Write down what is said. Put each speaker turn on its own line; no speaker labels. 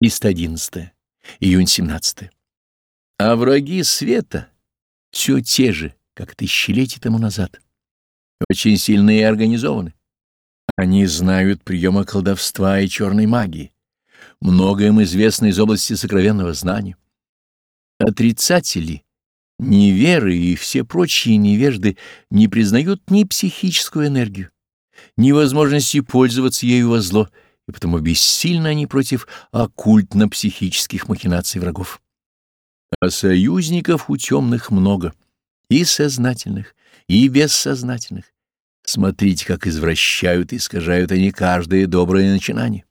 311. Июнь 17. А враги света все те же, как тысячелетия тому назад. Очень сильные и организованы. Они знают приемы колдовства и черной магии. Многое им известно из области сокровенного знания. Отрицатели, неверы и все прочие невежды не признают ни психическую энергию, ни возможности пользоваться ею во зло, и потому бессильны они против оккультно-психических махинаций врагов. А союзников у темных много, и сознательных, и бессознательных. Смотрите, как извращают и искажают они каждое доброе начинание.